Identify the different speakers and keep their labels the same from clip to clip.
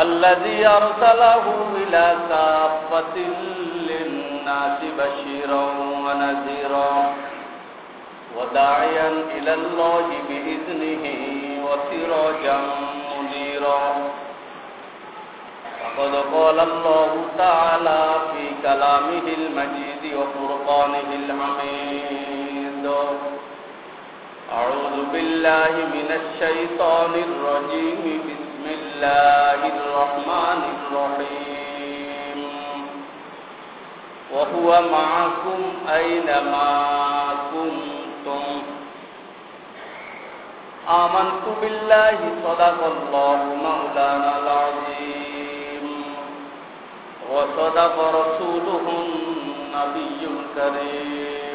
Speaker 1: الذي أرسله إلى كافة للناس بشيرا ونذيرا وداعيا إلى الله بإذنه وسراجا منيرا. فقد قال الله تعالى في كلامه المجيد وفرقانه الحميد. أعوذ بالله من الشيطان الرجيم. بسم الله الرحمن الرحيم وهو معكم أينما كنتم آمنت بالله صدق الله مولانا العظيم وصدق رسوله النبي الكريم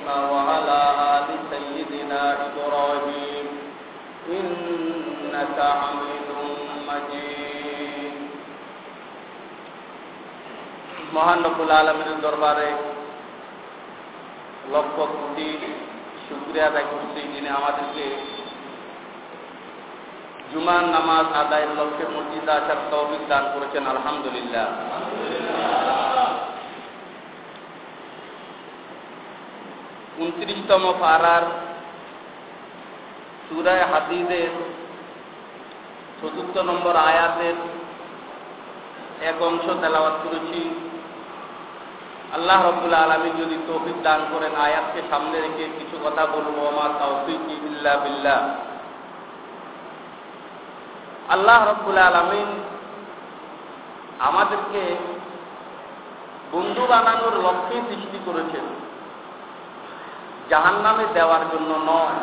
Speaker 1: মহান রব্বুল আলমের দরবারে লক্ষ কোটি শুক্রিয়া আদায় করছি যিনি আমাদেরকে জুমান নামাজ আদায়ের লক্ষ্যে মসজিদে আসার তৌফিক দান করেছেন, আলহামদুলিল্লাহ। উনত্রিশতম পাড়ার সুরায় হাদিদের চতুর্থ নম্বর আয়াতের এক অংশ তেলাওয়াত করেছি। আল্লাহ রব্বুল আলমী যদি তৌফিক দান করেন, আয়াতকে সামনে রেখে কিছু কথা বলব। আমার তৌফিক ইল্লা বিল্লাহ। আল্লাহ রব্বুল আলমিন আমাদেরকে বন্ধু বানানোর লক্ষ্যে সৃষ্টি করেছেন। জাহান নামে দেওয়ার জন্য নয়।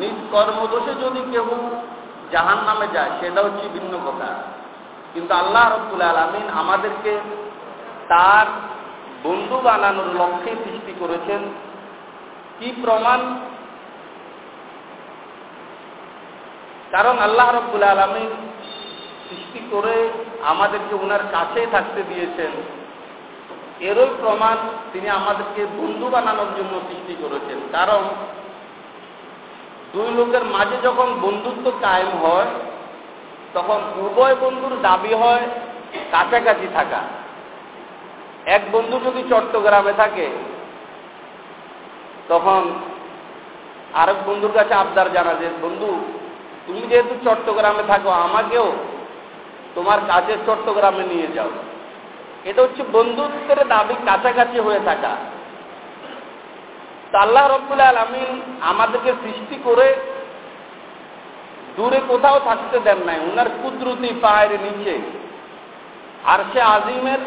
Speaker 1: নিজ কর্মদোষে যদি কেউ জাহান নামে যায়, সেটা হচ্ছে ভিন্ন কথা। কিন্তু আল্লাহ রব্বুল আলমিন আমাদেরকে তার বন্ধু বানানোর লক্ষ্যে সৃষ্টি করেছেন। কি প্রমাণ? কারণ আল্লাহ রব্বুল আলমিন সৃষ্টি করে আমাদেরকে ওনার কাছেই থাকতে দিয়েছেন। এরই প্রমাণ তিনি আমাদেরকে বন্ধু বানানোর জন্য সৃষ্টি করেছেন। কারণ দুই লোকের মাঝে যখন বন্ধুত্ব কায়েম হয়, তখন উভয় বন্ধুর দাবি হয় কাছাকাছি থাকা। এক বন্ধু যদি চট্টগ্রামে থাকে, তখন আরেক বন্ধুর কাছে আবদার জানা যে, বন্ধু, তুমি যেহেতু চট্টগ্রামে থাকো, আমাকেও তোমার কাজের চট্টগ্রামে নিয়ে যাও। এটা হচ্ছে বন্ধুত্বের দাবি কাছাকাছি হয়ে থাকা। আল্লাহ রব্বুল আলমিন আমাদেরকে সৃষ্টি করে দূরে কোথাও থাকতে দেন নাই। উনার কুদরতি পায়ের নিচে। আর সে আজিমের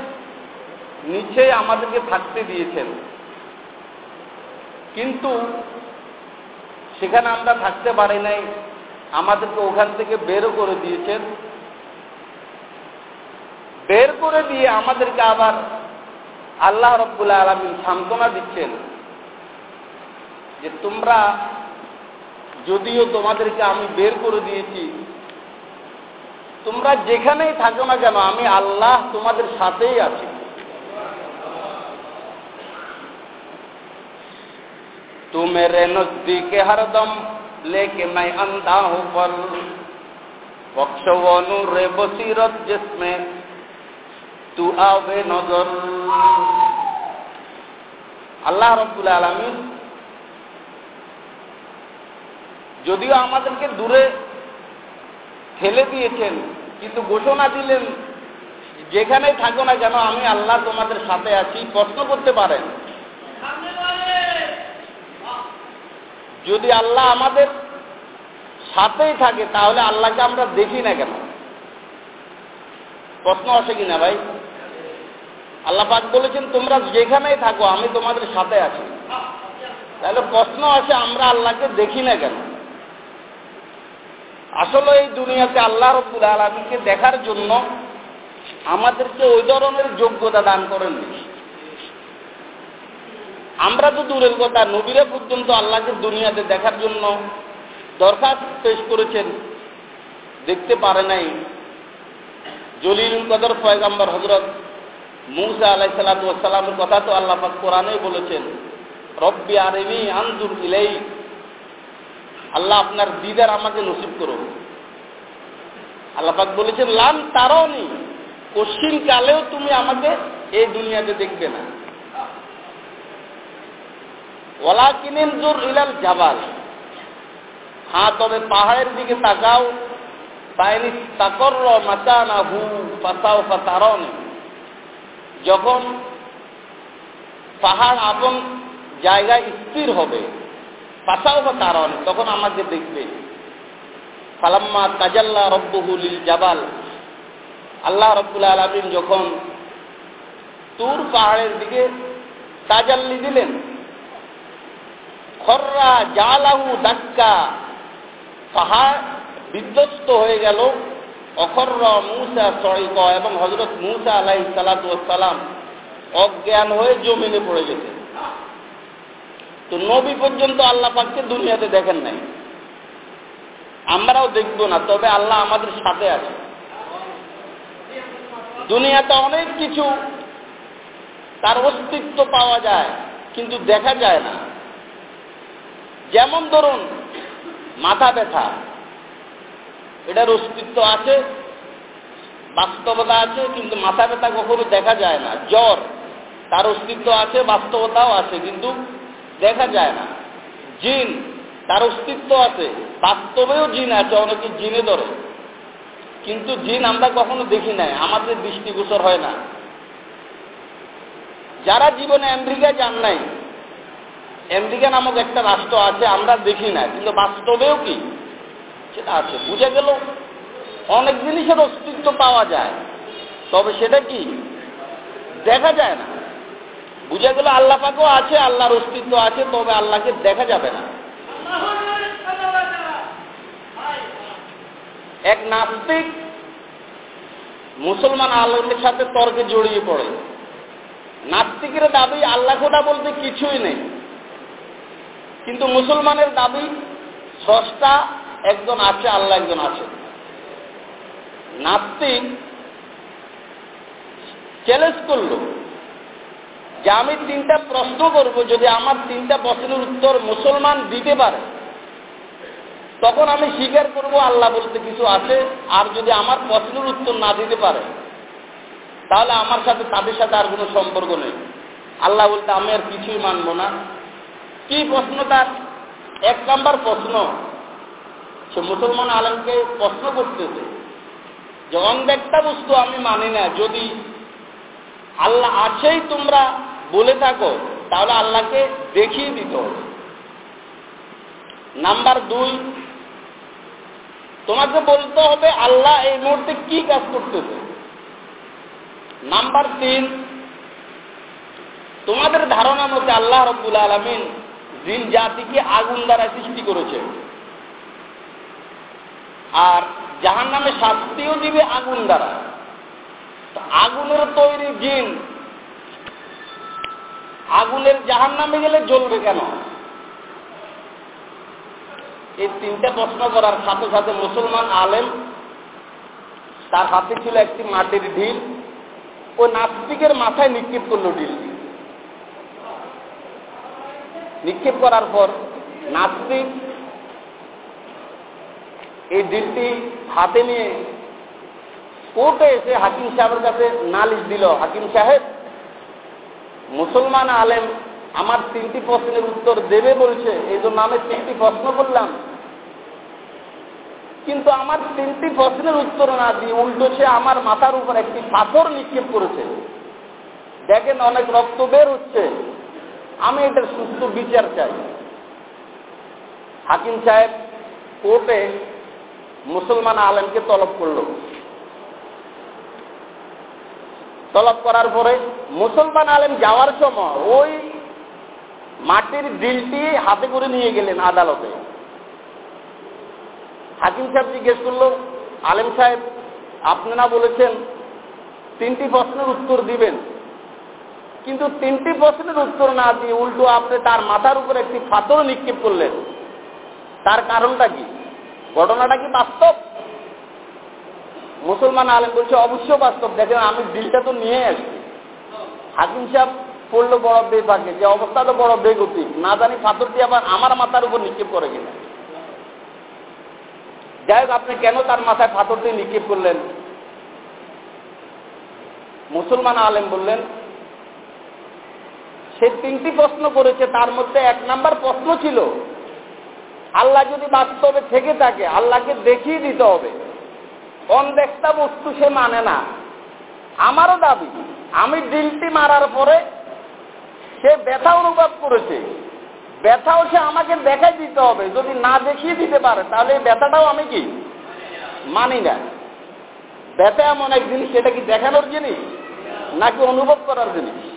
Speaker 1: নিচে আমাদেরকে থাকতে দিয়েছেন। কিন্তু সেখানে আমরা থাকতে পারি নাই, আমাদেরকে ওখান থেকে বেরও করে দিয়েছেন। বের করে দিয়ে আমাদেরকে আবার আল্লাহ রব্বুল্লাহ আলমী সান্ত্বনা দিচ্ছেন যে তোমরা যদিও তোমাদেরকে আমি বের করে দিয়েছি, তোমরা যেখানেই থাকো না কেন, আমি আল্লাহ তোমাদের সাথেই আছি। तू मेरे नजदीक हरदम लेके मैं अंधा हूं पर बख्श वो नूर बसीरत जिसमें तू आवे नजर আল্লাহ রব্বুল আলমিন যদিও আমাদেরকে দূরে ঠেলে দিয়েছেন কিন্তু ঘোষণা দিলেন যেখানে থাকো না কেন আমি আল্লাহ তোমাদের সাথে আছি প্রশ্ন করতে পারেন যদি আল্লাহ আমাদের সাথেই থাকে, তাহলে আল্লাহকে আমরা দেখি না কেন? প্রশ্ন আসে কিনা ভাই? আল্লাহ পাক বলেছেন, তোমরা যেখানেই থাকো, আমি তোমাদের সাথে আছি। তাহলে প্রশ্ন আসে, আমরা আল্লাহকে দেখি না কেন? আসলে এই দুনিয়াতে আল্লাহ রব্বুল আলমীকে দেখার জন্য আমাদেরকে ওই ধরনের যোগ্যতা দান করেননি। আমরা তো দূরের কথা, নবীরা পর্যন্ত আল্লাহকে দুনিয়াতে দেখার জন্য দরখাস্ত পেশ করেছেন। দেখতে পারে নাই। জলিলুল কদর ফয়গাম্বর হজরত মুসা আলাই সালাতামের কথা তো আল্লাহ পাক কোরআনেই বলেছেন, রব্বি আরেমি আনজুর ইলাই আল্লাহ আপনার দিদার আমাকে নসিব করুন। আল্লাহ পাক বলেছেন লাম তারাও নেই পশ্চিম কালেও তুমি আমাকে এই দুনিয়াতে দেখবে না। ওলা কিনেন জোর ইলাল জাবাল। হ্যাঁ তবে পাহাড়ের দিকে তাকাও। বাইনি তাকর মাচানা হু ফাসাও ফাতারন যখন পাহাড় আপন জায়গায় স্থির হবে ফাসাও ফাতারন তখন আমাকে দেখবে। ফালাম্মা তাজাল্লা রব্বহুলিল জাবাল। আল্লাহ রব্বুল আলমিন যখন তুর পাহাড়ের দিকে তাজাল্লি দিলেন খররা জালাহু দাক্কা। পাহাড় বিধ্বস্ত হয়ে গেল। অখর্র মুসা সড়িক এবং হজরত মুসা আলাহি সালাতাম অজ্ঞান হয়ে জমিনে পড়ে গেছে। তো নবী পর্যন্ত আল্লাহ পাককে দুনিয়াতে দেখেন নাই। আমরাও দেখব না, তবে আল্লাহ আমাদের সাথে আছে। দুনিয়াতে অনেক কিছু তার অস্তিত্ব পাওয়া যায়, কিন্তু দেখা যায় না। যেমন ধরুন, মাথা ব্যথা, এটার অস্তিত্ব আছে, বাস্তবতা আছে, কিন্তু মাথা ব্যথা কখনো দেখা যায় না। জ্বর, তার অস্তিত্ব আছে, বাস্তবতাও আছে, কিন্তু দেখা যায় না। জিন, তার অস্তিত্ব আছে, বাস্তবেও জিন আছে, অনেকে জিনে ধরে। কিন্তু জিন আমরা কখনো দেখি নাই, আমাদের দৃষ্টিগোচর হয় না। যারা জীবনে আমেরিকায় যান নাই আমেরিকা নামক একটা রাষ্ট্র আছে, আমরা দেখি না কিন্তু বাস্তবেও কি? সেটা আছে, বুঝে গেল। অনেক জিনিসের অস্তিত্ব পাওয়া যায়, তবে সেটা কি? দেখা যায় না। বুঝে গেল আল্লাহ পাকেও আছে, আল্লাহর অস্তিত্ব আছে, তবে আল্লাহকে দেখা যাবে না। এক নাস্তিক মুসলমান আলমের সাথে তর্কে জড়িয়ে পড়ে। নাস্তিকের দাবি, আল্লাহ খোদা বলতে কিছুই নেই। কিন্তু মুসলমানের দাবি স্রষ্টা একজন আছে, আল্লাহ একজন আছে। নাস্তিক চ্যালেঞ্জ করল যে আমি তিনটা প্রশ্ন করব, যদি আমার তিনটা প্রশ্নের উত্তর মুসলমান দিতে পারে, তখন আমি স্বীকার করব, আল্লাহ বলতে কিছু আছে, আর যদি আমার প্রশ্নের উত্তর না দিতে পারে, তাহলে আমার সাথে, তাদের সাথে আর কোনো সম্পর্ক নেই। আল্লাহ বলতে, আমি আর কিছুই মানব না। কি প্রশ্ন তার? এক নাম্বার প্রশ্ন। সে মুসলমান আলমকে প্রশ্ন করতেছে। যে অনব্যক্তা বস্তু আমি মানি না। যদি আল্লাহ আছেই তোমরা বলে থাকো, তাহলে আল্লাহকে দেখিয়ে দিত নাম্বার দুই, তোমাকে বলতে হবে আল্লাহ এই মুহূর্তে কি কাজ করতেছে। নাম্বার তিন, তোমাদের ধারণা মতে আল্লাহ রব্বুল আলমিন জিন জাতিকে আগুন দ্বারা সৃষ্টি করেছে। আর জাহান নামে শাস্তিও দিবে আগুন দ্বারা। আগুনের তৈরি জিন, আগুনের জাহান নামে গেলে জ্বলবে কেন? এই তিনটা প্রশ্ন করার সাথে সাথে মুসলমান আলেম, তার হাতে ছিল একটি মাটির ঢিল, ও নাস্তিকের মাথায় নিক্ষেপ করল ঢিলটি নিক্ষেপ করার পর নাস্তিক এই ঢিলটি হাতে নিয়ে কোর্টে এসে হাকিম সাহেবের কাছে নালিশ দিল, হাকিম সাহেব, মুসলমান আলেম আমার তিনটি প্রশ্নের উত্তর দেবে বলছে এই জন্য আমি তিনটি প্রশ্ন করলাম। কিন্তু আমার তিনটি প্রশ্নের উত্তর না দিয়ে উল্টো সে আমার মাথার উপর একটি পাথর নিক্ষেপ করেছে। দেখেন অনেক রক্ত বের হচ্ছে। আমি এটার সুস্থ বিচার চাই। হাকিম সাহেব কোর্টে মুসলমান আলেমকে তলব করল। তলব করার পরে মুসলমান আলেম যাওয়ার সময় ওই মাটির ডিলটি হাতে করে নিয়ে গেলেন আদালতে। হাকিম সাহেব জিজ্ঞেস করল, আলেম সাহেব আপনারা বলেছেন তিনটি প্রশ্নের উত্তর দিবেন? কিন্তু তিনটি প্রশ্নের উত্তর না দিয়ে উল্টো আপনি তার মাথার উপর একটি পাথর নিক্ষেপ করলেন। তার কারণটা কি? ঘটনাটা কি বাস্তব? মুসলমান আলেম বলছে অবশ্য বাস্তব। দেখেন, আমি দিলটা তো নিয়ে আসছি। হাকিম সাহেব পড়ল বড় বেপাকে যে অবস্থা তো বড় বেগতি না জানি পাথরটি আবার আমার মাথার উপর নিক্ষেপ করে কিনা। যাই হোক, আপনি কেন তার মাথায় পাথরটি নিক্ষেপ করলেন? মুসলমান আলেম বললেন সে তিনটি প্রশ্ন করেছে, তার মধ্যে এক নাম্বার প্রশ্ন ছিল, আল্লাহ যদি বাস্তবে থেকে থাকে, আল্লাহকে দেখিয়ে দিতে হবে। অনদেখতা বস্তু সে মানে না। আমারও দাবি, আমি ডিলটি মারার পরে সে ব্যথা অনুভব করেছে। ব্যথাও সে আমাকে দেখাই দিতে হবে, যদি না দেখিয়ে দিতে পারে, তাহলে এই ব্যথাটাও আমি কি? মানি না। ব্যথা এমন এক জিনিস সেটা কি দেখানোর জিনিস? নাকি অনুভব করার জিনিস?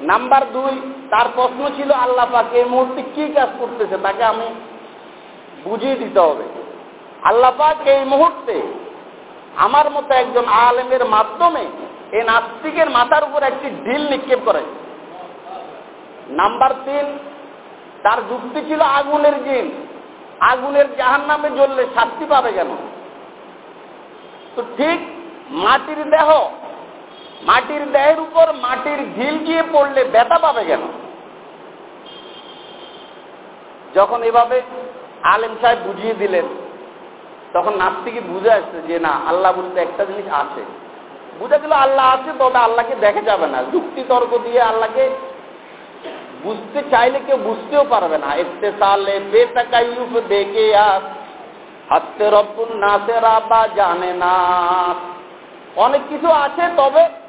Speaker 1: নাম্বার দুই, তার প্রশ্ন ছিল, আল্লাহ পাকে এই মুহূর্তে কি কাজ করতেছে? তাকে আমি বুঝিয়ে দিতে হবে। আল্লাহ পাক এই মুহূর্তে আমার মতো একজন আলেমের মাধ্যমে এই নাস্তিকের মাথার উপর একটি ঢিল নিক্ষেপ করে। নাম্বার তিন, তার যুক্তি ছিল আগুনের জিন। আগুনের জাহান নামে জ্বললে শাস্তি পাবে কেন? তো ঠিক মাটির দেহ মাটির দেহের উপর মাটির ঢিল গিয়ে পড়লে ব্যথা পাবে কেন? যখন এভাবে আলেম সাহেব বুঝিয়ে দিলেন, তখন নাস্তিকে বুঝে আসছে যে না, আল্লাহ বলতে একটা জিনিস আছে। বুঝে গেল আল্লাহ আছে, তবে আল্লাহকে দেখা যাবে না। যুক্তি তর্ক দিয়ে আল্লাহকে বুঝতে চাইলে কেউ বুঝতেও পারবে না। এতে সালে বেতাকাইফ দেখে আস। হাতে রব্বুল নাসেরা বা জানে না। অনেক কিছু আছে, তবে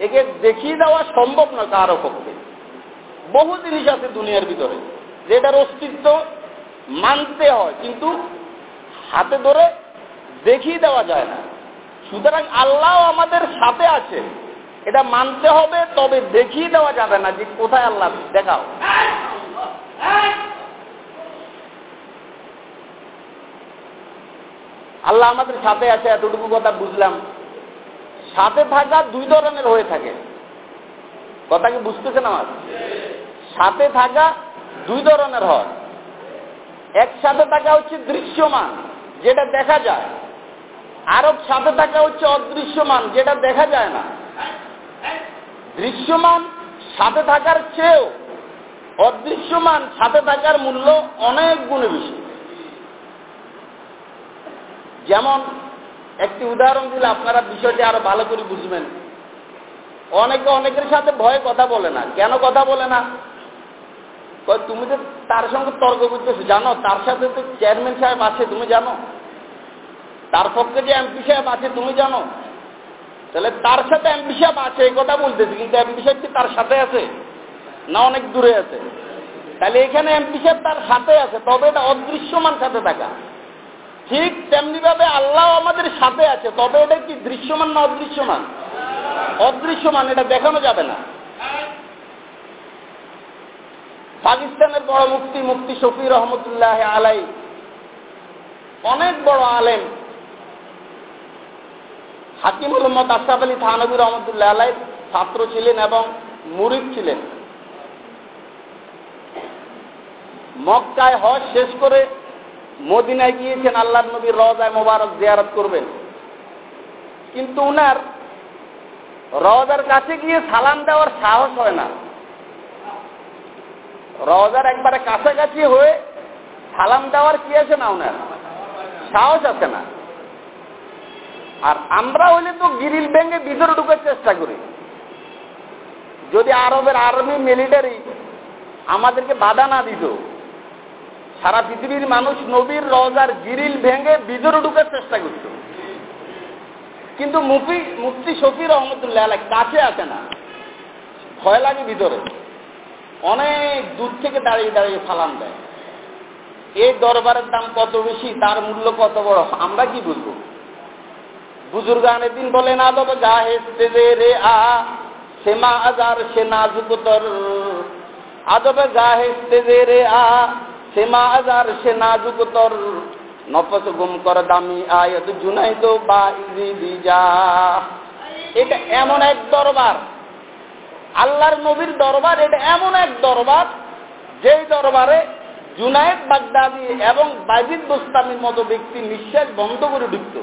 Speaker 1: একে দেখিয়ে দেওয়া সম্ভব না কারও পক্ষে। বহু জিনিস আছে দুনিয়ার ভিতরে, যেটার অস্তিত্ব মানতে হয়, কিন্তু হাতে ধরে দেখিয়ে দেওয়া যায় না। সুতরাং আল্লাহ আমাদের সাথে আছে। এটা মানতে হবে, তবে দেখিয়ে দেওয়া যাবে না যে কোথায় আল্লাহ দেখাও। আল্লাহ আমাদের সাথে আছে, এতটুকু কথা বুঝলাম। সাথে থাকা দুই ধরনের হয়ে থাকে। কথা কি বুঝতেছেন আমার? সাথে থাকা দুই ধরনের হয়। একসাথে থাকা হচ্ছে দৃশ্যমান, যেটা দেখা যায়। আরব সাথে থাকা হচ্ছে অদৃশ্যমান, যেটা দেখা যায় না। দৃশ্যমান সাথে থাকার চেয়েও অদৃশ্যমান সাথে থাকার মূল্য অনেক গুণে বেশি। যেমন একটি উদাহরণ দিলে আপনারা বিষয়টি আরও ভালো করে বুঝবেন। অনেকে অনেকের সাথে ভয়ে কথা বলে না। কেন কথা বলে না? তুমি যে তার সঙ্গে তর্ক করতেছো, জানো? তার সাথে তো চেয়ারম্যান সাহেব আছে, তুমি জানো? তার পক্ষে যে এমপি সাহেব আছে, তুমি জানো? তাহলে তার সাথে এমপি সাহেব আছে, এই কথা বলতেছি, কিন্তু এমপি সাহেব কি তার সাথে আছে? না অনেক দূরে আছে? তাহলে এখানে এমপি সাহেব তার সাথে আছে, তবে এটা অদৃশ্যমান সাথে থাকা। ঠিক তেমনি ভাবে আল্লাহ আমাদের সাথে আছে, তবে এটা কি দৃশ্যমান না অদৃশ্যমান? অদৃশ্যমান, এটা দেখানো যাবে না। পাকিস্তানের বড় মুক্তি মুক্তি শফি রহমতুল্লাহ আলাই, অনেক বড় আলেম। হাকিম মোহাম্মদ আশরাফ আলী থানবী রহমতুল্লাহ আলাই ছাত্র ছিলেন এবং মুরিদ ছিলেন। মক্কায় হজ শেষ করে মদিনায় গিয়েছেন আল্লাহ নবীর রজায় মোবারক জিয়ারত করবেন। কিন্তু উনার রজার কাছে গিয়ে সালাম দেওয়ার সাহস হয় না। রজার একবারে কাছাকাছি হয়ে সালাম দেওয়ার কি আছে না ওনার সাহস আছে না। আর আমরা হইলে তো গিরিল ব্যাঙ্গে ভিতরে ঢুকার চেষ্টা করি। যদি আরবের আর্মি মিলিটারি আমাদেরকে বাধা না দিত সারা পৃথিবীর মানুষ নবীর রজার গিরিল ভেঙে ভিতরে ঢুকার চেষ্টা করত। কিন্তু মুফি, মুফতি শফি রহমতুল্লাহ আলাই কাছে আসে না। ভয় লাগে ভিতরে অনেক দূর থেকে দাঁড়িয়ে দাঁড়িয়ে সালাম দেয়। এই দরবারের দাম কত বেশি, তার মূল্য কত বড়, আমরা কি বুঝব? বুজুর্গানের দিন বলেন আদব গাহে রে আ সেমা আজার, সে নাজুকতর আদবে গাহে রে আ সেমা আজার, সে নাজুকতর নফস গুম কর দামি আয়াত জুনাই তো বা এটা এমন এক দরবার। আল্লাহর নবীর দরবার, এটা এমন এক দরবার, যেই দরবারে জুনায়েদ বাগদাদি এবং বাইজিদ গোস্তামির মতো ব্যক্তি নিঃশ্বাস বন্ধ করে ঢুকত।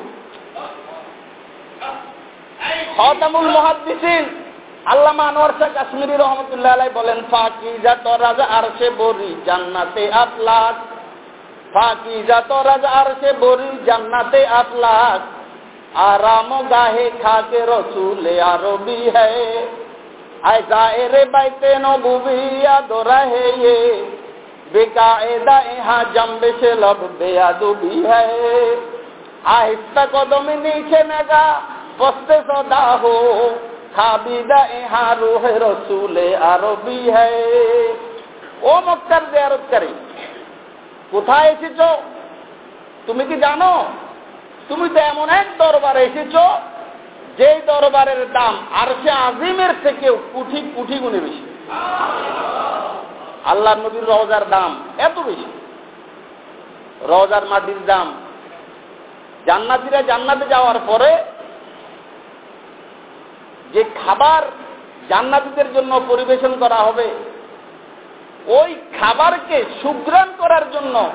Speaker 1: খতামুল মহাদ্দিসিন আল্লামা আনোয়ার শাহ কাশ্মীরি রহমতুল্লাহ বলেন ফাঁকি জাত রাজা আর সে বরি জান্নাতে আফলাক ফাঁকি জাত রাজা আর সে বরি জান্নাতে আফলাক আরাম গাহে খাকে রসুলে আরবি হ্যায় আয়সা এরে বাইতে নবুবিয়া দোরা হে ইয়ে। বেকায়দা ইহা জম্বে সে লব বেয়াদুবি হ্যায় আহিস্তা কদমে নিচে নেগা, পস্তে সদা হো। কোথায় এসেছ? তুমি কি জানো? তুমি তো এমন এক দরবারে এসেছ, যেই দরবারের দাম আর সে আজিমের থেকেও কুঠি কুঠি গুণে বেশি। আল্লাহ নবীর রওজার দাম এত বেশি। রওজার মাটির দাম। জান্নাতিরা জান্নাতে যাওয়ার পরে যে খাবার জান্নাতিদের জন্য পরিবেশন করা হবে, ওই খাবারকে সুগ্রাণ করার জন্য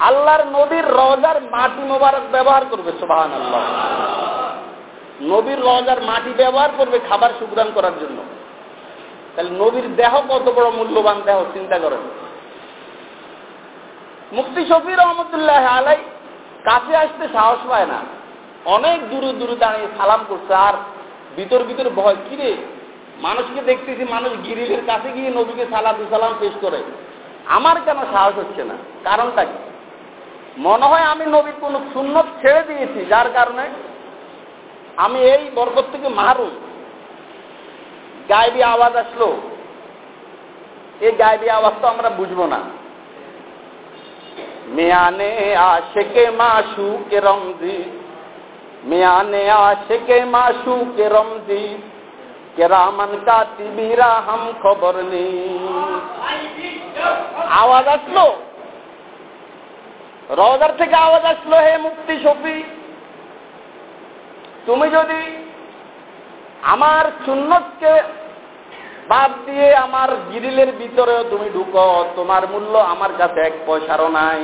Speaker 1: আল্লাহর নদীর রজার মাটি মোবারক ব্যবহার করবে সোবাহান আল্লাহ নবীর রজার মাটি ব্যবহার করবে খাবার সুগ্রাণ করার জন্য। তাহলে নবীর দেহ কত বড় মূল্যবান দেহ, চিন্তা করেন। মুফতি শফির রহমতুল্লাহ আলাই কাছে আসতে সাহস পায় না। অনেক দূরে দূরে দাঁড়িয়ে সালাম করছে, আর ভিতর ভিতর ভয়। কিরে মানুষকে দেখতেছি মানুষ গিরিলের কাছে গিয়ে নবীকে সালাম সালাম পেশ করে। আমার কেন সাহস হচ্ছে না? কারণটা কি? মনে হয় আমি নবীর কোনো সুন্নত ছেড়ে দিয়েছি, যার কারণে আমি এই বরকত থেকে মারুম গায়েবী আওয়াজ আসলো। এই গায়েবী আওয়াজ তো আমরা বুঝব না। মেয়ানে আশেকে মাসু কে রমজি মেয়ানে আশেকে মাসু কে রমজি কে রামন কা তিবিরা হাম খবর নেই আওয়াজ আসলো রওজার থেকে আওয়াজ আসলো হে মুক্তি শফি তুমি যদি আমার সুন্নতকে বাদ দিয়ে আমার গিরিলের ভিতরেও তুমি ঢুকো তোমার মূল্য আমার কাছে এক পয়সারও নাই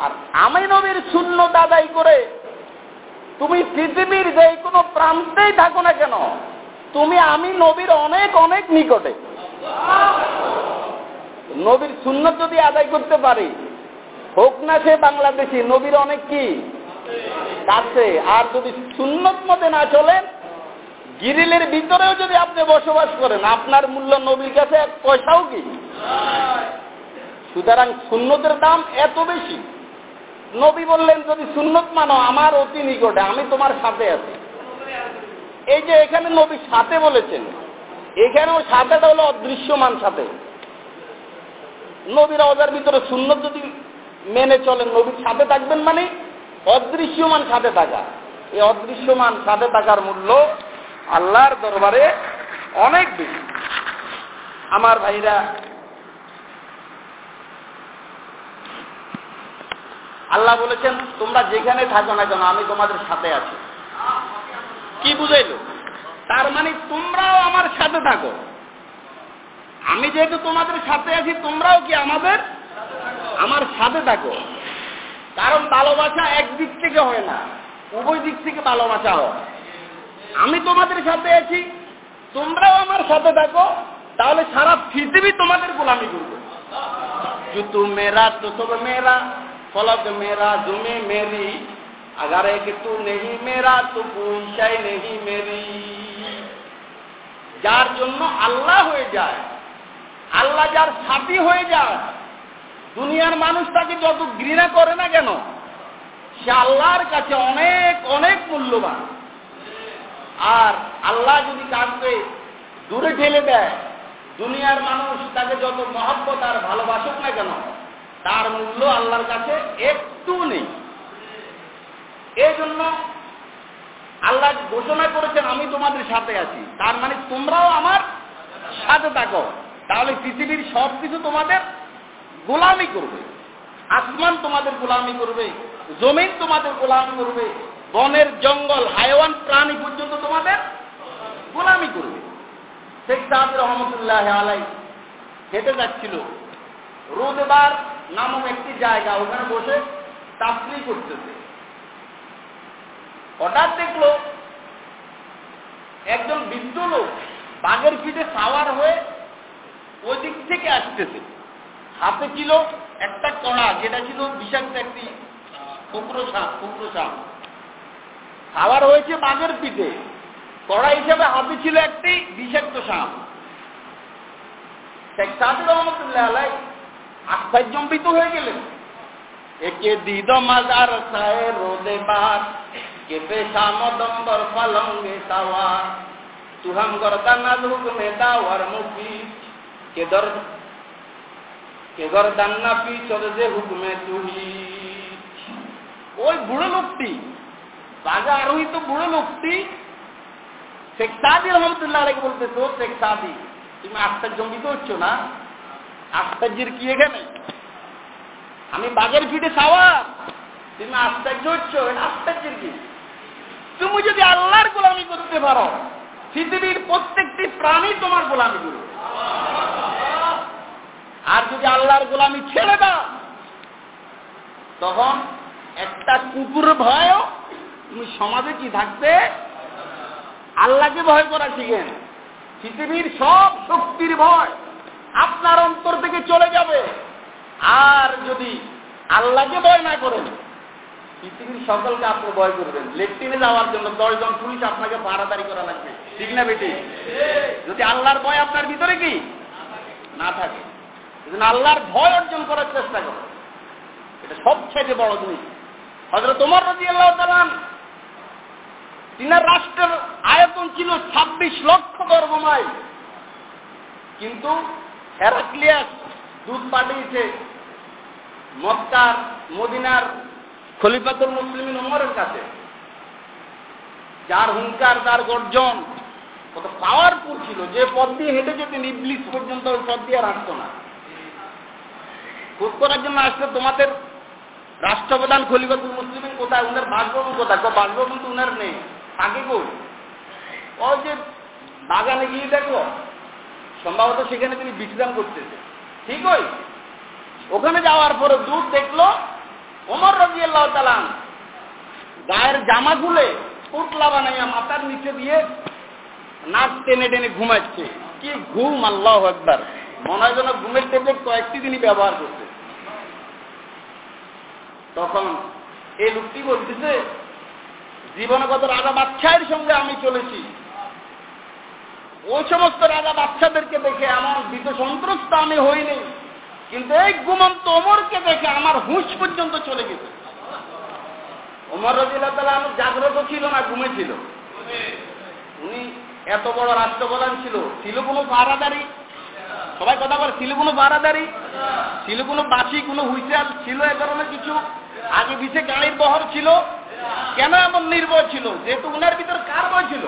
Speaker 1: আর আমি নবীর সুন্নত আদায় করে তুমি পৃথিবীর যে কোনো প্রান্তেই থাকো না কেন, তুমি আমি নবীর অনেক অনেক নিকটে। নবীর শূন্য যদি আদায় করতে পারি, হোক না সে বাংলাদেশি, নবীর অনেক কি? কাছে। আর যদি সুন্নত মতে না চলেন গিরিলের ভিতরেও যদি আপনি বসবাস করেন, আপনার মূল্য নবীর কাছে এক পয়সাও কি? সুতরাং সুন্নতের দাম এত বেশি। নবী বললেন, যদি সুন্নত মানো, আমার অতি নিকটে, আমি তোমার সাথে আছি। এই যে এখানে নবী সাথে বলেছেন, এখানেও সাথেটা হলো অদৃশ্যমান সাথে। নবীর অজার ভিতরে সুন্নত যদি মেনে চলেন, নবীর সাথে থাকবেন মানে অদৃশ্যমান সাথে থাকা। এই অদৃশ্যমান সাথে থাকার মূল্য আল্লাহর দরবারে অনেক বেশি। আমার ভাইরা আল্লাহ বলেছেন, তোমরা যেখানে থাকো না কেন, আমি তোমাদের সাথে আছি। কি বুঝাইল? তার মানে তোমরাও আমার সাথে থাকো। আমি যেহেতু তোমাদের সাথে আছি, তোমরাও কি আমাদের? আমার সাথে থাকো। কারণ ভালোবাসা একদিক থেকে হয় না, উভয় দিক থেকে ভালোবাসা হয়। আমি তোমাদের সাথে আছি, তোমরাও আমার সাথে থাকো, তাহলে সারা পৃথিবী তোমাদের গোলামি করবে। মেরা তো সব মেরা ফলক মেরা জুমে মেরি अगर एक तू नहीं मेरा तो कोई शय नहीं मेरी যার জন্য আল্লাহ হয়ে যায় আল্লাহ যার সাথী হয়ে যায় দুনিয়ার মানুষ তাকে যত ঘৃণা করে না কেন সে আল্লাহর কাছে অনেক অনেক মূল্যবান আর আল্লাহ যদি কাউকে দূরে ঠেলে দেয় দুনিয়ার মানুষ তাকে যত মহব্বত আর ভালোবাসুক না কেন তার মূল্য আল্লাহর কাছে একটু নেই। এই জন্য আল্লাহ ঘোষণা করেছেন, আমি তোমাদের সাথে আছি। তার মানে তোমরাও আমার সাথে থাকো। তাহলে পৃথিবীর সব কিছু তোমাদের গোলামি করবে। আসমান তোমাদের গোলামি করবে, জমিন তোমাদের গোলামি করবে, বনের জঙ্গল হাইওয়ান প্রাণী পর্যন্ত তোমাদের গোলামি করবে। শেখ সাহাব রহমতুল্লাহ আলাই হেঁটে যাচ্ছিল। রোদবার নামক একটি জায়গা, ওখানে বসে তাফলি করতেছে। হঠাৎ দেখল, একজন বৃদ্ধ লোক বাঘের পিঠে সাওয়ার হয়ে ওই দিক থেকে আসতেছে। হাতে ছিল একটা কড়া, যেটা ছিল বিষাক্ত একটি কুকুরো সাপ কুকুরো সাপ সাওয়ার হয়েছে বাঘের পিঠে। কড়া হিসেবে হাতে ছিল একটি বিষাক্ত সাপ সাদি রহমতুল্লাহ আলাই আশ্চর্যম্পিত হয়ে গেলেন। একে দিদ মাজার সায় রোদে বার কেপে সামদম্বর পালঙ্গে সাওয়া তুহাম গরদানা লুকমে দাওয়ার মুখি কেদর কেগর দান্না পিছর যে হুকমে তুহি। ওই বুড়ো লোকটি তো বুড়ো লোকটি, শেখ সাদি রহমতুল্লাহ বলতেছো শেখ সাদি, তুমি হচ্ছ না? আশ্চর্যের কি এখানে? আমি বাঘের পিঠে সাওয়ার। তুমি আশ্চর্য হচ্ছ, এটা আশ্চর্যের কি? তুমি যদি আল্লাহর গোলামি করতে পারো, পৃথিবীর প্রত্যেকটি প্রাণী তোমার গোলামি করবে। আর যদি আল্লাহর গোলামি ছেড়ে দাও, তখন একটা কুকুর ভয়ও তুমি সমাজে কি থাকবে? আল্লাহকে ভয় করা শিখেন। পৃথিবীর সব শক্তির ভয় আপনার অন্তর থেকে চলে যাবে। আর যদি আল্লাহকে ভয় না করেন, পৃথিবীর সকলকে আপনি ভয় করবেন। লেফটিনে যাওয়ার জন্য দশজন পুলিশ আপনাকে পাহারাদারি করা লাগবে। ঠিক না বেটি? যদি আল্লাহর ভয় আপনার ভিতরে কি? না থাকে। আল্লাহর ভয় অর্জন করার চেষ্টা করো এটা সবচেয়ে বড় জিনিস। হজরত তোমার রাজি আল্লাহ তালান তিনার রাষ্ট্রের আয়তন ছিল ছাব্বিশ লক্ষ বর্গ কিন্তু হেরাক্লিয়াস দুধ পাঠিয়েছে মক্কার, মদিনার খলিফাতুল মুসলিমিন উমরের কাছে। যার হুঙ্কার তার গর্জন কত পাওয়ারফুল ছিল। যে পথ দিয়ে হেঁটে যেতেন ইবলিস পর্যন্ত ওই পথ দিয়ে আর আসতো না। খোঁজ করার জন্য আসলে তোমাদের রাষ্ট্রপ্রধান খলিফাতুল মুসলিমিন কোথায়? উনার বাসভবন কোথায়? বাসভবন তো উনার নেই। থাকে কই? ওই যে বাগানে গিয়ে দেখো সম্ভবত সেখানে তিনি বিশ্রাম করতেছে ঠিক ওই? ওখানে যাওয়ার পরে দূর দেখল ওমর রাজি আল্লাহ তালান গায়ের জামা খুলে পুটলা বানাইয়া মাথার নিচে দিয়ে নাক টেনে টেনে ঘুমাচ্ছে। কি ঘুম, আল্লাহ একবার মনে হয় যেন ঘুমের ট্যাবলেট কয়েকটি দিনই ব্যবহার করছে। তখন এই লোকটি বলতেছে জীবনগত রাজা বাচ্চায়ের সঙ্গে আমি চলেছি। ওই সমস্ত রাজা বাচ্চাদেরকে দেখে আমার ভীত সন্ত্রস্ত আমি হইনি। কিন্তু এই ঘুমন্ত ওমরকে দেখে আমার হুঁশ পর্যন্ত চলে গেছে। ওমর রাজিল্লাহ তালা জাগ্রত ছিল না ঘুমেছিল উনি এত বড় রাষ্ট্রপ্রধান ছিল। ছিল কোনো পাহারাদারি? সবাই কথা বলে, ছিল কোনো পাহারাদারি? ছিল কোনো বাসি কোনো হুইসেল? ছিল এ ধরনের কিছু? আগে পিছিয়ে গাড়ির বহর ছিল। কেন এমন নির্ভয় ছিল? যেহেতু উনার ভিতর কার বই ছিল?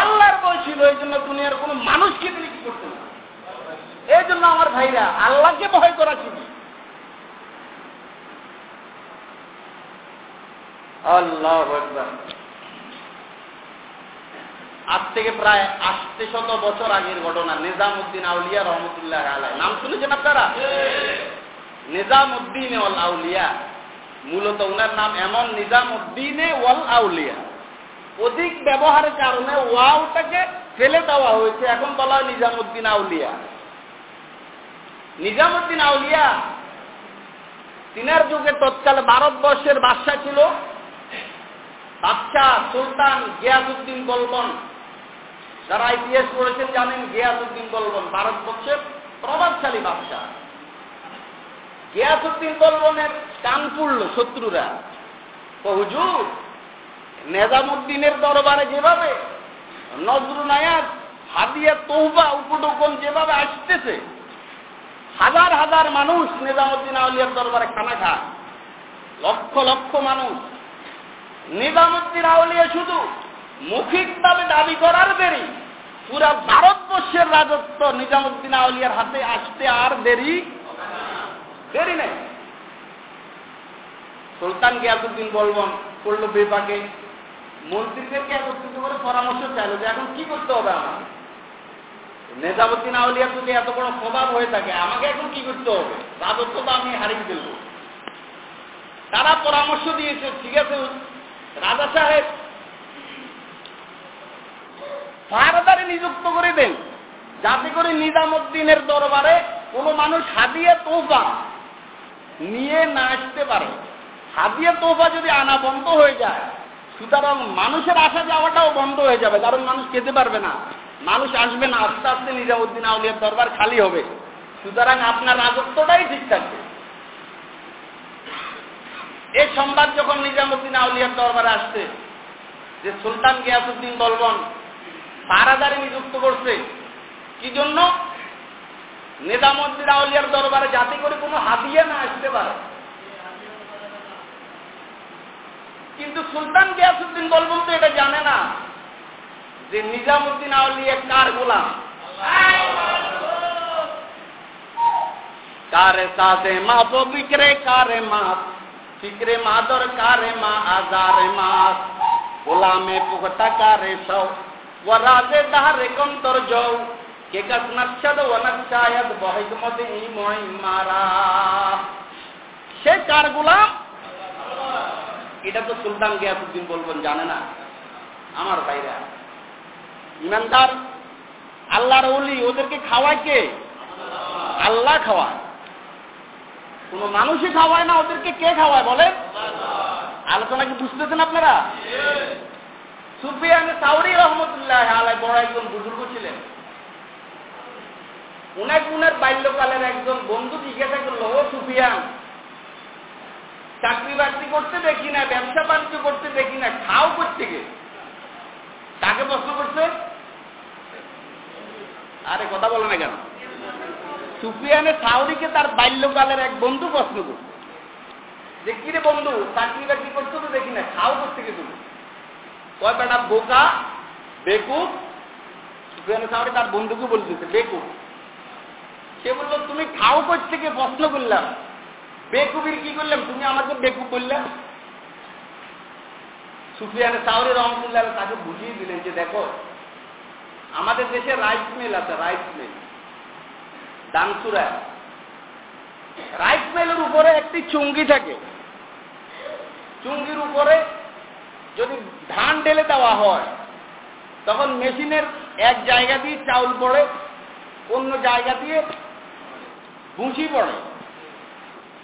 Speaker 1: আল্লাহর বই ছিল এই জন্য দুনিয়ার কোনো মানুষকে তিনি কি করতেন? এই জন্য আমার ভাইরা আল্লাহকে ভয় করা শিখি আল্লাহ আজ থেকে প্রায় আশি শত বছর আগের ঘটনা নিজামুদ্দিন আউলিয়া রহমতুল্লাহ আলাই নাম শুনেছেন আপনারা? নিজামুদ্দিন আউলিয়া। মূলত ওনার নাম এমন নিজামুদ্দিনে ওয়াল আউলিয়া। অধিক ব্যবহারের কারণে ওয়াওটাকে ফেলে দেওয়া হয়েছে, এখন বলা হয় নিজামুদ্দিন আউলিয়া। নিজামুদ্দিন আউলিয়া, তিনার যুগে তৎকালে ভারতবর্ষের বাদশাহ ছিল। বাদশাহ সুলতান গিয়াসুদ্দিন বলবন। যারা ইতিহাস পড়েছেন জানেন গিয়াসুদ্দিন বলবন, ভারতবর্ষের প্রভাবশালী বাদশাহ। গিয়াসুদ্দিন বলবনের কান পুড়ল শত্রুরা। হুজুর, নেজামুদ্দিনের দরবারে যেভাবে নজরুনায়াত হাদিয়া তৌবা উপটোকন যেভাবে আসতেছে, হাজার হাজার মানুষ নিজামুদ্দিন আউলিয়ার দরবারে খানা খায় লক্ষ লক্ষ মানুষ। নিজামুদ্দিন আউলিয়া শুধু মৌখিকভাবে দাবি করার দেরি, পুরা ভারতবর্ষের রাজত্ব নিজামুদ্দিন আউলিয়ার হাতে আসতে আর দেরি দেরি নেই। সুলতান গিয়াসুদ্দিন বলবন করল বিপাকে মন্ত্রীদেরকে একত্রিত করে পরামর্শ চাইল যে এখন কি করতে হবে আমার নেজামুদ্দিন আউলিয়া যদি এত বড় স্বভাব হয়ে থাকে, আমাকে এখন কি করতে হবে? রাজত্ব তো আমি হারিয়ে ফেলব। তারা পরামর্শ দিয়েছে, ঠিক আছে, রাজা সাহেব ফারদারে নিযুক্ত করে দেন। যাতে করে নিজামুদ্দিনের দরবারে কোনো মানুষ হাদিয়া তোফা নিয়ে না আসতে পারে। হাদিয়া তোফা যদি আনা বন্ধ হয়ে যায়, সুতরাং মানুষের আসা যাওয়াটাও বন্ধ হয়ে যাবে, কারণ মানুষ খেতে পারবে না। মানুষ আসবে না, আস্তে আস্তে নিজামুদ্দিন আউলিয়ার দরবার খালি হবে। সুতরাং আপনার রাজত্বটাই ঠিক থাকবে। এই সংবাদ যখন নিজামুদ্দিন আউলিয়ার দরবারে আসছে, যে সুলতান গিয়াসুদ্দিন বলবন, পারাদারে নিযুক্ত করছে, কি জন্য? নিজামুদ্দিন আউলিয়ার দরবারে যাতে করে কোনো হাদিয়া না আসতে পারে। কিন্তু সুলতান গিয়াসুদ্দিন বলবন তো এটা জানে না যে নিজামুদ্দিন আউলিয়া কার গোলাম? কারে সাথে মাপ বিক্রে কারে মাপ ফিক্রে মাদর কারে মা, আজারে মাস গোলামে পুকটা কারে সৌ ওরাজে দাহারে কন্তর যৌ সে কার গোলাম? এটা তো সুলতান গিয়াসুদ্দিন বলবেন জানে না। আমার ভাইরা। ইমানদার আল্লাহর ওলি ওদেরকে খাওয়ায় কে? আল্লাহ খাওয়ায়। কোন মানুষই খাওয়ায় না ওদেরকে কে খাওয়ায় বলেন? আলোচনা কি বুঝতেছেন আপনারা? সুফিয়ান সাউরি রহমতুল্লাহ আলাই বড় একজন বুজুর্গ ছিলেন। উনাক উনার বাল্যকালের একজন বন্ধু জিজ্ঞাসা করল, ও সুফিয়ান চাকরি বাকরি করতে দেখি না ব্যবসা বাণিজ্য করতে দেখি না, খাও করতে গে তাকে প্রশ্ন করছে? আরে কথা বলে না কেন? সুফিয়ানের সাউরিকে তার বাল্যকালের এক বন্ধু প্রশ্ন করছে যে কিরে বন্ধু চাকরি বাকরি করতে তো দেখি না, খাও করতে গে তুমি? কয় বেটা, বোকা, বেকুব? সুফিয়ানের সাউরি তার বন্ধুকে বলতেছে, বেকুব। সে বলল, তুমি খাও করতে গিয়ে প্রশ্ন করলাম। বেকুবির কি করলাম? তুমি আমাকে বেকুব বললাম সুফিয়ানে সাউরি রহমতুল্লাহ তাকে বুঝিয়ে দিলেন যে, দেখো, আমাদের দেশে রাইস মিল আছে রাইস মিল ডানসুরা রাইস মিলের উপরে একটি চুঙ্গি থাকে। চুঙ্গির উপরে যদি ধান ঢেলে দেওয়া হয়, তখন মেশিনের এক জায়গা দিয়ে চাউল পড়ে, অন্য জায়গা দিয়ে ভুসি পড়ে।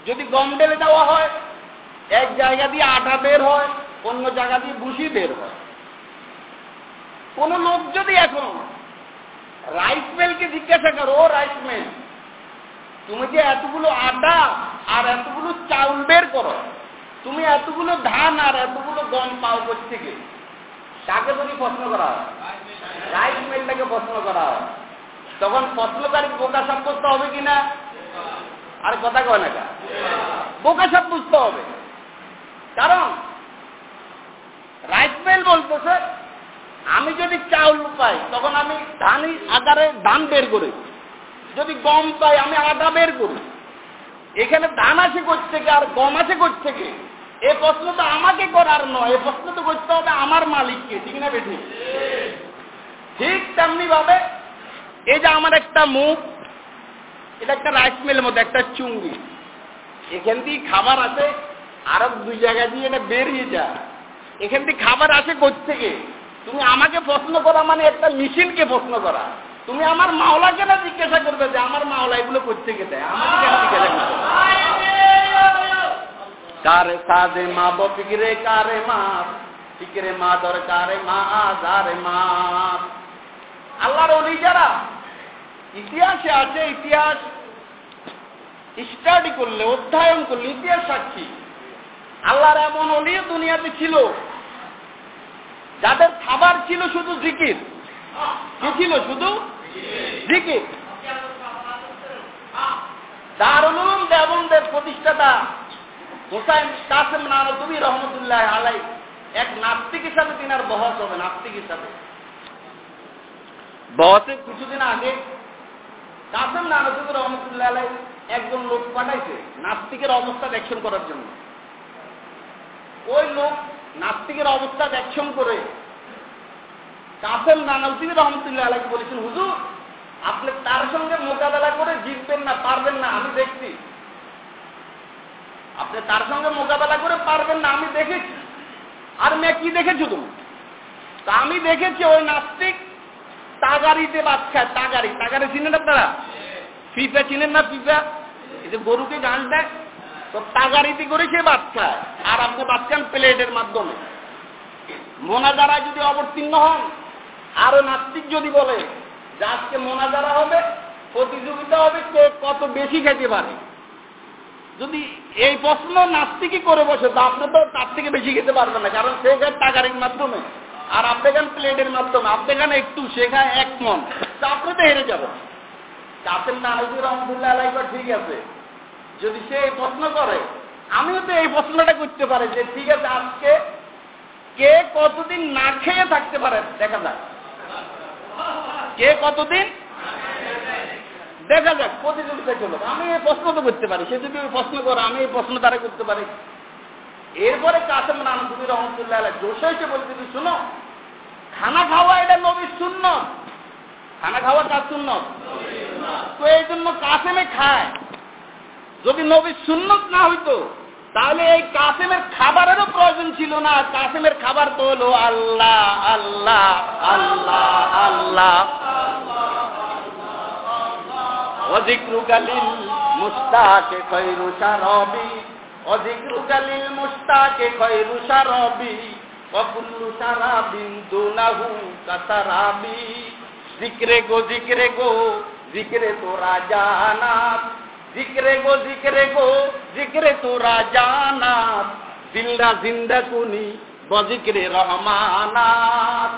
Speaker 1: যদি গম ঢেলে দেওয়া হয়, এক জায়গা দিয়ে আটা বের হয়, অন্য জায়গা দিয়ে ভুসি বের হয়। কোন লোক যদি এখন রাইস মিলকে জিজ্ঞাসা করো, ও রাইস মিল, তুমি যে এতগুলো আটা আর এতগুলো চাউল বের করো, তুমি এতগুলো ধান আর এতগুলো গম পাও থেকে তাকে যদি প্রশ্ন করা হয়? রাইস মিলটাকে প্রশ্ন করা হয়। তখন প্রশ্নকারী বোকা করতে হবে কিনা? আর কথা কয় না বোকা সাব্যস্ত হবে। কারণ মিল বলতেছে, আমি যদি চাউল পাই, তখন আমি ধানই আকারে ধান বের করি। যদি গম পাই, আমি আটা বের করি। এখানে ধান আছে থেকে আর গম আছে থেকে এ প্রশ্ন তো আমাকে করার নয়, এ প্রশ্ন তো করতে হবে আমার মালিককে, ঠিক না বেঠিক ঠিক তেমনি ভাবে এই যে আমার একটা মুখ এটা একটা রাইস মিলের মধ্যে, একটা চুঙ্গি। এখান থেকে খাবার আছে আরও দুই জায়গা দিয়ে এটা বেরিয়ে যায়। এখান থেকে খাবার আসে থেকে। তুমি আমাকে প্রশ্ন করা মানে একটা মেশিনকে প্রশ্ন করা। তুমি আমার মাওলাকে না জিজ্ঞাসা করবে যে আমার মাওলা এগুলো থেকে দেয়? আমাকে কেন জিজ্ঞাসা করবে? কারে মা বপিকরে কারে মা? ফিকরে মা দরকারে মা, আজারে মা। আল্লাহর অলি যারা ইতিহাসে আছে ইতিহাস। স্টাডি করলে, অধ্যয়ন করলে ইতিহাস সাক্ষী। আল্লাহর এমন অলিও দুনিয়াতে ছিল। যাদের খাবার ছিল শুধু জিকির। কি ছিল শুধু? জিকির। দারুল দেবনদের প্রতিষ্ঠাতা হোসাইন কাসেম নানতুবি রহমতুল্লাহ আলাই এক নাস্তিক হিসাবে তিনার বহস হবে নাস্তিক হিসাবে। বহসের কিছুদিন আগে কাসেম নানতুবি রহমতুল্লাহ আলাই একজন লোক পাঠাইছে, নাস্তিকের অবস্থা দেখশন করার জন্য। ওই লোক নাস্তিকের অবস্থা দেখশন করে কাসেম নানতুবি রহমতুল্লাহ আলাইকে বলেছেন, হুজুর, আপনি তার সঙ্গে মোকাবেলা করে জিতবেন না, পারবেন না, আমি দেখছি। আপনি তার সঙ্গে মোকাবেলা করে পারবেন না, আমি দেখেছি। আর মেয়ে কি দেখেছ তুমি? তা আমি দেখেছি ওই নাস্তিক তাগারিতে খায়, তাগারি। তাগারি চিনেন আপনারা? ফিফা চিনেন না ফিফা? এই যে গরুকে গান দেয়, তো তাগারিতে করে সে খায়। আর আপনি বাদ খান প্লেটের মাধ্যমে। মোনাজারায় যদি অবতীর্ণ হন, আরও নাস্তিক যদি বলে যে আজকে মোনাজারা হবে, প্রতিযোগিতা হবে, কে কত বেশি খেতে পারে? যদি এই প্রশ্ন নাস্তিকই করে বসে, তো আপনি তো তার থেকে বেশি খেতে পারবেন না, কারণ সে খায় টাকারের মাধ্যমে। আর খান প্লেটের মাধ্যমে আপনি একটু সে খায় এক মন। আপনি তো হেরে যাবেন কাসেম নাহিদুর রহমতুল্লাহ আলাইবার ঠিক আছে। যদি সে এই প্রশ্ন করে, আমিও তো এই প্রশ্নটা করতে পারি যে, ঠিক আছে, আজকে কে কতদিন না খেয়ে থাকতে পারে? দেখা যাক। কে কতদিন? দেখা যাক প্রতিযোগিতা চলো আমি এই প্রশ্ন তো করতে পারি। সে যদি প্রশ্ন করে, আমি এই প্রশ্ন তারা করতে পারি। এরপরে কাসেম নানপুরি রহমতুল্লাহ জোশ হয়েছে বলে যদি শুনো, খানা খাওয়া এটা নবীর শূন্য খানা খাওয়া কার শূন্য তো এই জন্য কাসেমে খায়। যদি নবীর সুন্নত না হইতো, তাহলে এই কাসেমের খাবারেরও প্রয়োজন ছিল না। কাসেমের খাবার তো হলো আল্লাহ আল্লাহ আল্লাহ আল্লাহ। অধিক অজিক্রুকালিল মুস্তাকে খৈরু সারবি অজিক্রুকালিল মুস্তাকে খৈরু সারবি অকুল্লু সারাবিন দুনাহু কাসারাবি। জিক্রে গো জিক্রে গো, জিক্রে তোরা জানাত জিক্রে গো জিক্রে গো, জিক্রে তোরা জানাত জিন্দা জিন্দা কুনি বজিক্রে রহমানাত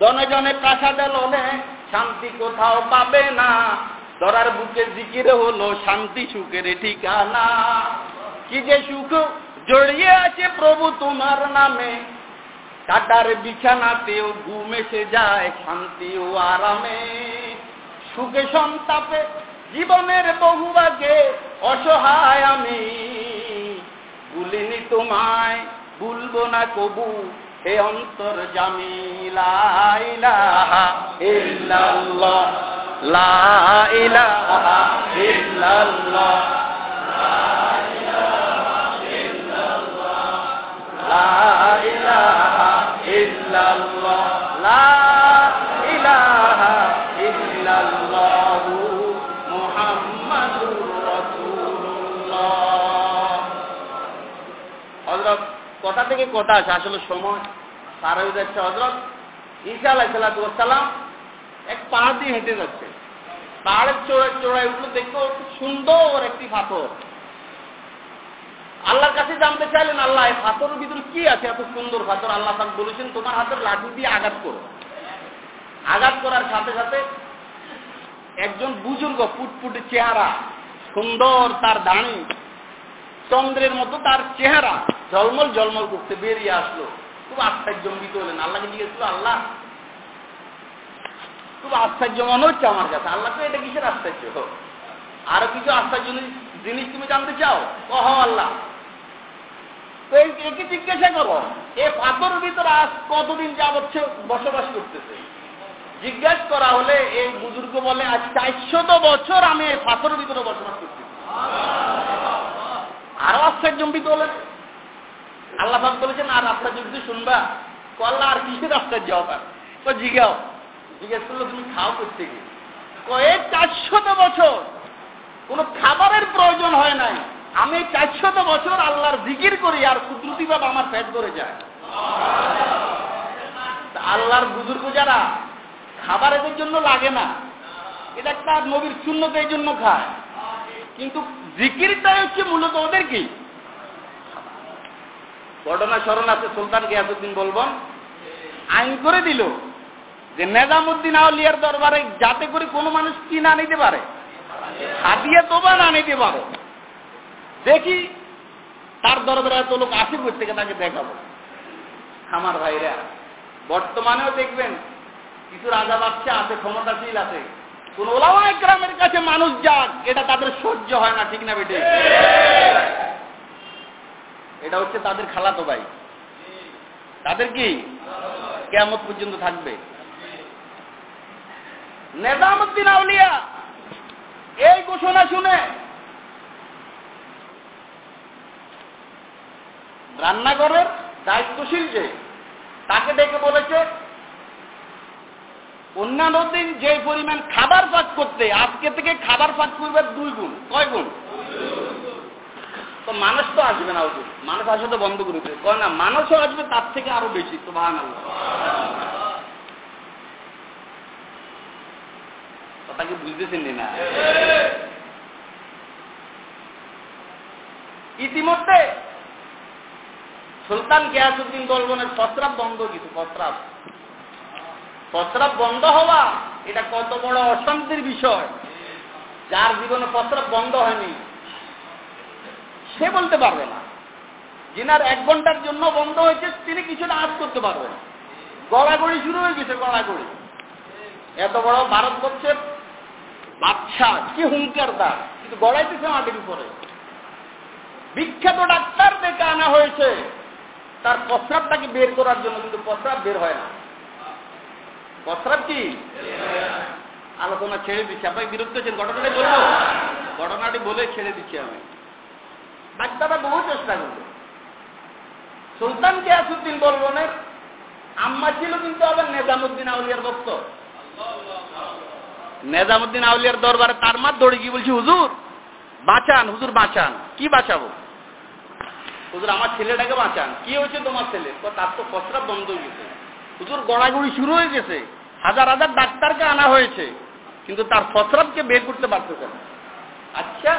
Speaker 1: জনে জনে প্রাসাদে লোনে শান্তি কোথাও পাবে না। ধরার বুকে জিকিরে হলো শান্তি সুখের ঠিকানা। কি যে সুখ? জড়িয়ে আছে প্রভু তোমার নামে। কাটার বিছানাতেও ঘুম এসে যায় শান্তি ও আরামে। সুখে সন্তাপে জীবনের বহু অসহায় আমি। ভুলিনি তোমায়, ভুলবো না কবু, হে অন্তর জামিলা ইলাহা ইল্লাল্লাহ, লা ইলাহা কথা থেকে কথা আছে আসলে সময়। পার হয়ে যাচ্ছে এক পাহাড় দিয়ে হেঁটে যাচ্ছে। পাহাড়ের চোড়ায় চোড়ায় উঠল দেখো সুন্দর একটি পাথর। আল্লাহর কাছে জানতে চাইলেন, আল্লাহ, এই পাথরের ভিতরে কি আছে? এত সুন্দর পাথর আল্লাহ পাক বলেছেন, তোমার হাতের লাঠি দিয়ে আঘাত করো। আঘাত করার সাথে সাথে একজন বুজুর্গ ফুটফুটে চেহারা, সুন্দর তার দাঁড়ি চন্দ্রের মতো তার চেহারা জলমল জলমল করতে বেরিয়ে আসলো। খুব আশ্চর্যম্বিত হলেন। আল্লাহকে জিজ্ঞেস করল, আল্লাহ, খুব আশ্চর্য মনে হচ্ছে আমার কাছে। আল্লাহ তো এটা কিসের আশ্চর্য? আরও কিছু আশ্চর্য জিনিস তুমি জানতে চাও? কহ আল্লাহ তো একে জিজ্ঞাসা করো? এ পাথর ভিতরে আজ কতদিন যাবৎ বসবাস করতেছে? জিজ্ঞাসা করা হলে এই বুজুর্গ বলে, আজ চারশত বছর আমি এই পাথরের ভিতরে বসবাস করতেছি। আরও আশ্চর্যম্বিত হলেন আল্লাহ বলেছেন, আর আপনার যদি শুনবা, কল্লা আর কিসের রাস্তার যাওয়া তো জিজ্ঞাও জিজ্ঞেস। করল, তুমি খাও করতে গিয়ে? কয়েক চারশত বছর কোনো খাবারের প্রয়োজন হয় নাই। আমি চারশত বছর আল্লাহর জিকির করি আর কুদরতি বাবা আমার পেট ধরে যায়। আল্লাহর বুজুর্গ যারা, খাবার এদের জন্য লাগে না। এটা একটা নবীর শূন্যতে এই জন্য খায়। কিন্তু জিকিরটাই হচ্ছে মূলত ওদের কি? ঘটনা স্মরণ আছে, সুলতান গিয়াসুদ্দিন বলবন আইন করে দিল যে নেজামুদ্দিন আউলিয়ার দরবারে যাতে করে কোনো মানুষ কি না নিতে পারে। হাদিয়া তোবা না নিতে পারো। দেখি তার দরবারে এত লোক আসে থেকে তাকে দেখাবো। আমার ভাইরা, বর্তমানেও দেখবেন কিছু রাজা বাচ্চা আছে, ক্ষমতাশীল আছে। কোন ওলামা একরামের কাছে মানুষ যাক, এটা তাদের সহ্য হয় না, ঠিক না বেটে এটা হচ্ছে তাদের খালাতো ভাই। তাদের কি? কেমত পর্যন্ত থাকবে। নেজামুদ্দিন আউলিয়া, এই ঘোষণা শুনে রান্নাঘরের দায়িত্বশীল যে, তাকে ডেকে বলেছে, অন্যান্য দিন যে পরিমাণ খাবার পাক করতে, আজকে থেকে খাবার পাক করবে দুই গুণ, কয় গুণ? তো মানুষ তো আসবে না ওদের মানুষ আসে তো বন্ধ করে দেবে। কয় না, মানুষও আসবে তার থেকে আরও বেশি তো ভান কথাকে বুঝতেছেন না? ইতিমধ্যে সুলতান গিয়াসুদ্দিন বলবনের প্রস্রাব বন্ধ কিছু? প্রস্রাব। প্রস্রাব বন্ধ হওয়া, এটা কত বড় অশান্তির বিষয়। যার জীবনে প্রস্রাব বন্ধ হয়নি, সে বলতে পারবে না। যিনার এক ঘণ্টার জন্য বন্ধ হয়েছে, তিনি কিছুটা আজ করতে পারবেন গড়াগড়ি শুরু হয়ে গেছে, গড়াগড়ি। এত বড় ভারতবর্ষের বাচ্চা কি হুঙ্কার তার। কিন্তু গড়াইতেছে মাটির উপরে। বিখ্যাত ডাক্তার ডেকে আনা হয়েছে। তার প্রস্রাবটাকে বের করার জন্য কিন্তু প্রস্রাব বের হয় না। প্রস্রাব কি? আলোচনা ছেড়ে দিচ্ছি। আপনাকে বিরক্ত হচ্ছেন, ঘটনাটি বলব? ঘটনাটি বলে ছেড়ে দিচ্ছি আমি। ডাক্তাররা বহু চেষ্টা করবে। সুলতান গিয়াসুদ্দিন বলবনের আম্মা ছিল কিন্তু আবার নেজামুদ্দিন আউলিয়ার ভক্ত। নেজামুদ্দিন আউলিয়ার দরবারে তার মার দৌড়ে গিয়ে বলছি? হুজুর, বাঁচান হুজুর বাঁচান। কি বাঁচাবো? হুজুর, আমার ছেলেটাকে বাঁচান। কি হয়েছে তোমার ছেলে? তার তো প্রস্রাব বন্ধ হয়ে গেছে। হুজুর, গড়াগড়ি শুরু হয়ে গেছে। হাজার হাজার ডাক্তারকে আনা হয়েছে, কিন্তু তার প্রস্রাবকে বের করতে পারতেছে না। আচ্ছা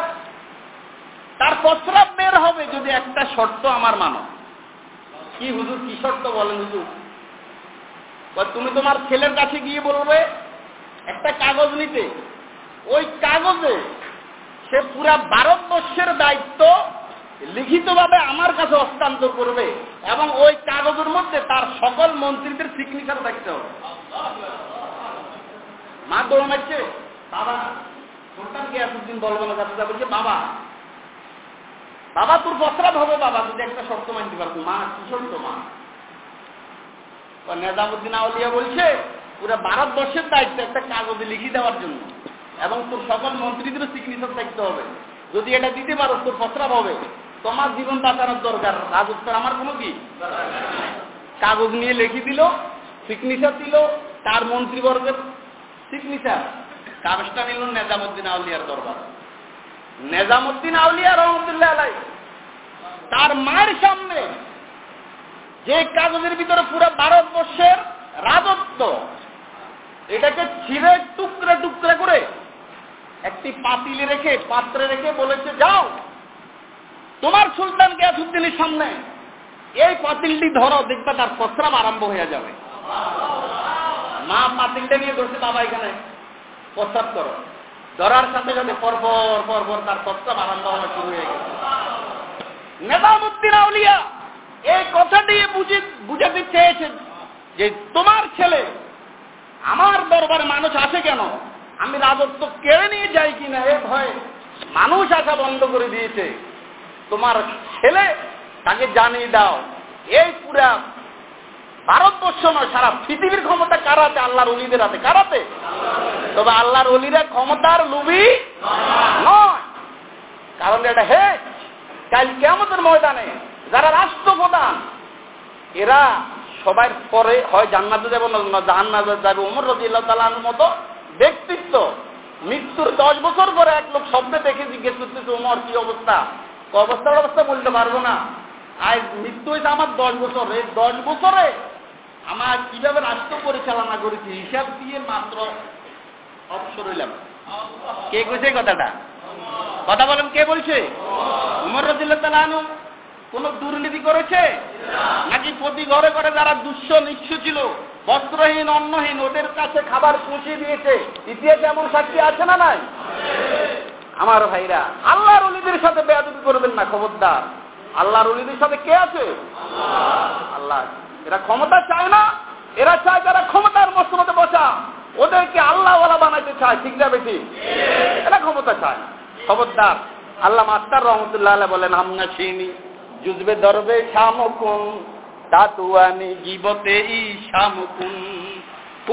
Speaker 1: তার প্রস্রাব বের হবে যদি একটা শর্ত আমার মানো। কি হুজুর, কি শর্ত বলেন হুজুর? তুমি তোমার ছেলের কাছে গিয়ে বলবে, একটা কাগজ নিতে। ওই কাগজে সে পুরা ভারতবর্ষের দায়িত্ব লিখিতভাবে আমার কাছে হস্তান্তর করবে এবং ওই কাগজের মধ্যে তার সকল মন্ত্রীদের সিগনেচার থাকতে হবে। মা দৌড় মারছে বাবা, সুলতান গিয়াসুদ্দিন বলব না কাছে বলছে, বাবা বাবা তোর প্রস্রাব হবে, বাবা, যদি একটা শর্ত মানতে পারতো, মা, কি শর্ত, মা? নেজামুদ্দিন আউলিয়া বলছে, পুরো ভারতবর্ষের দায়িত্ব একটা কাগজে লিখে দেওয়ার জন্য এবং তোর সকল মন্ত্রীদেরও সিগনেচার থাকতে হবে। যদি এটা দিতে পারো, তোর প্রস্রাব হবে। তোমার জীবন বাঁচানোর দরকার। রাজত্ব আমার কোনো কি? কাগজ নিয়ে লিখে দিল সিগনেচার দিল, তার মন্ত্রীবর্গের সিগনেচার কাগজটা নিল নেজামুদ্দিন আউলিয়ার দরবার। নেজামুদ্দিন আউলিয়া রহমতুল্লাহ আলাই তার মায়ের সামনে যে কাগজের ভিতরে পুরো ভারতবর্ষের রাজত্ব, এটাকে ছিঁড়ে টুকরে টুকরে করে একটি পাতিলে রেখে, পাত্রে রেখে বলেছে, যাও। তোমার সুলতান গিয়াসুদ্দিনের সামনে? এই পাতিলটি ধরো, দেখবে তার প্রস্রাব আরম্ভ হয়ে যাবে। মা পাতিলটা নিয়ে ধরছে বাবা এখানে। প্রস্রাব করো। ধরার সাথে সাথে পরপর পরপর তার প্রস্তাব আরম্ভ হওয়া শুরু হয়ে গেছে। নেজামুদ্দিন আউলিয়া এই কথাটি বুঝে বুঝাতে চেয়েছে যে তোমার ছেলে আমার দরবারে মানুষ আসে কেন? আমি রাজত্ব কেড়ে নিয়ে যাই কিনা এ ভয়ে মানুষ আসা বন্ধ করে দিয়েছে। তোমার ছেলে তাকে জানিয়ে দাও। এই পুরা ভারতবর্ষ নয়, সারা পৃথিবীর ক্ষমতা কারাতে আল্লাহর অলিদের হাতে। কারাতে তবে আল্লাহর অলিরা ক্ষমতার লুবি নয়। কারণ এটা হে কাল কেমতের ময়দানে যারা রাষ্ট্রপ্রধান, এরা সবাই পরে হয় জান্নাতে যাবে না জাহান্নাতে যাবে। উমর রদিল্লাহ তালার মতো ব্যক্তিত্ব। মৃত্যুর দশ বছর পরে এক লোক শব্দে দেখে জিজ্ঞেস করতেছে, উমর, কি অবস্থা? অবস্থার অবস্থা বলতে পারব না। আর মৃত্যু হয়েছে আমার দশ বছর। এই দশ বছরে আমার কীভাবে রাষ্ট্র পরিচালনা করেছি, হিসাব দিয়ে মাত্র অবসর হইলাম। কে কইছে কথাটা? কথা বলেন, কে বলছে? উমর তালানু কোন দুর্নীতি করেছে? নাকি প্রতি ঘরে ঘরে যারা দুঃস্ব, নিঃস্ব ছিল, বস্ত্রহীন, অন্নহীন, ওদের কাছে খাবার পৌঁছে দিয়েছে? ইতিহাসে এমন সাক্ষী আছে না নাই? আমার ভাইরা, আল্লাহর অলিদের সাথে বেয়াদবি করবেন না, খবরদার। আল্লাহর অলিদের সাথে কে আছে? আল্লাহ এরা ক্ষমতা চায় না, এরা চায় যারা ক্ষমতার মস্তমতে বসা। ওদেরকে আল্লাহওয়ালা বানাইতে চায়, ঠিক না বেশি এরা ক্ষমতা চায় খবরদার, আল্লাহ মাস্টার রহমতুল্লাহ বলেন, আমনা চিনি জুজবে দরবে শামকুন, দাতুয়ানি জীবতে ই শামকুন।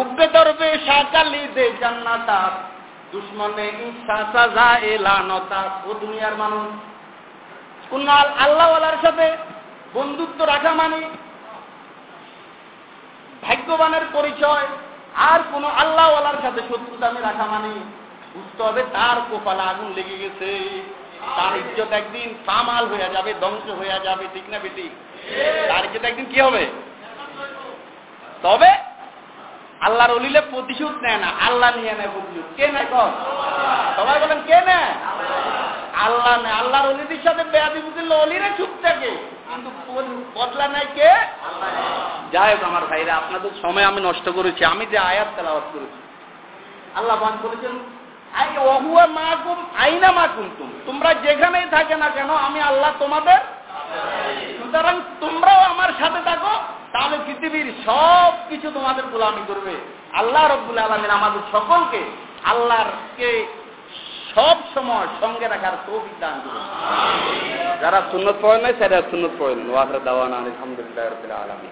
Speaker 1: উব্বে দরবে শাকালি দে জান্নাতা দুশ্মনে ইচ্ছা সাজা এলানতা ও দুনিয়ার মানুষ। কোন আল্লাহওয়ালার সাথে বন্ধুত্ব রাখা মানে ভাগ্যবানের পরিচয়, আর কোন আল্লাহওয়ালার সাথে রাখা মানে বুঝতে হবে তার কোপালে আগুন লেগে গেছে। তার ইজ্জত একদিন সামাল হয়ে যাবে, ধ্বংস হয়ে যাবে, ঠিক না বেটি? তার ইজ্জত একদিন কি হবে? তবে আল্লাহর অলিলে প্রতিশোধ নেয় না, আল্লাহ নিয়ে নেয় প্রতিশোধ। কে নেয় কর? সবাই বলেন, কে নেয়? আল্লাহ নেয়। আল্লাহর অলিদের সাথে বেয়াদি বুঝলে অলিরে চুপ থাকে। কিন্তু বদলা নেয় কে? যাই হোক আমার ভাইরা, আপনাদের সময় আমি নষ্ট করেছি। আমি যে আয়াত তেলাওয়াত করেছি, আল্লাহ বান করেছেন আইনা মা কুন্তুম। তোমরা যেখানেই থাকে না কেন, আমি আল্লাহ তোমাদের, সুতরাং তোমরাও আমার সাথে থাকো। তাহলে পৃথিবীর সব কিছু তোমাদের গোলামি করবে। আল্লাহ রব্বুল আলমিন আমাদের সকলকে আল্লাহর কে সব সময় সঙ্গে রাখার তৌফিক দান করবে যারা সুন্নত পড়েন নাই, সেটা সুন্নত পড়েন ওয়াহরা দাওয়ান আলহামদুলিল্লাহ রবিল আলমী